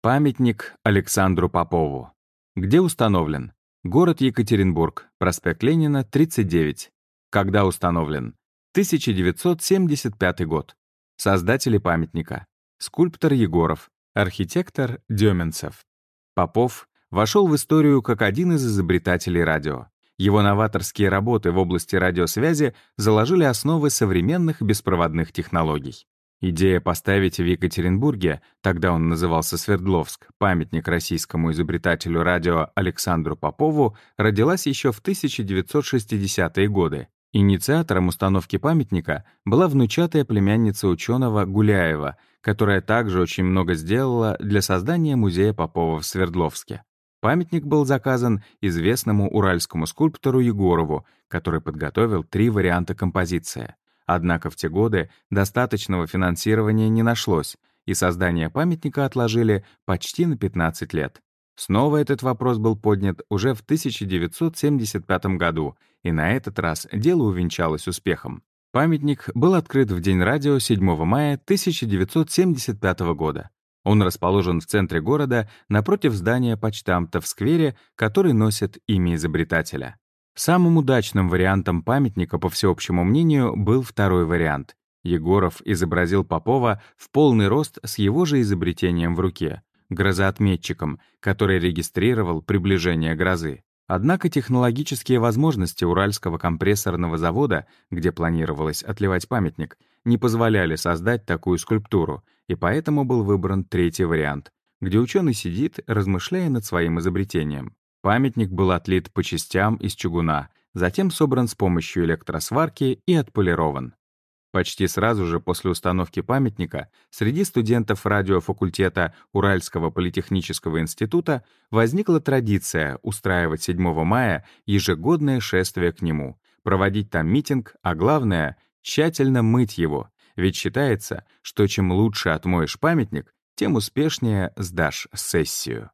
Памятник Александру Попову. Где установлен? Город Екатеринбург, проспект Ленина, 39. Когда установлен? 1975 год. Создатели памятника. Скульптор Егоров, архитектор Деминцев. Попов вошел в историю как один из изобретателей радио. Его новаторские работы в области радиосвязи заложили основы современных беспроводных технологий. Идея поставить в Екатеринбурге, тогда он назывался Свердловск, памятник российскому изобретателю радио Александру Попову, родилась еще в 1960-е годы. Инициатором установки памятника была внучатая племянница ученого Гуляева, которая также очень много сделала для создания музея Попова в Свердловске. Памятник был заказан известному уральскому скульптору Егорову, который подготовил три варианта композиции. Однако в те годы достаточного финансирования не нашлось, и создание памятника отложили почти на 15 лет. Снова этот вопрос был поднят уже в 1975 году, и на этот раз дело увенчалось успехом. Памятник был открыт в День радио 7 мая 1975 года. Он расположен в центре города напротив здания почтамта в сквере, который носит имя изобретателя. Самым удачным вариантом памятника, по всеобщему мнению, был второй вариант. Егоров изобразил Попова в полный рост с его же изобретением в руке — грозоотметчиком, который регистрировал приближение грозы. Однако технологические возможности Уральского компрессорного завода, где планировалось отливать памятник, не позволяли создать такую скульптуру, и поэтому был выбран третий вариант, где ученый сидит, размышляя над своим изобретением. Памятник был отлит по частям из чугуна, затем собран с помощью электросварки и отполирован. Почти сразу же после установки памятника среди студентов радиофакультета Уральского политехнического института возникла традиция устраивать 7 мая ежегодное шествие к нему, проводить там митинг, а главное — тщательно мыть его, ведь считается, что чем лучше отмоешь памятник, тем успешнее сдашь сессию.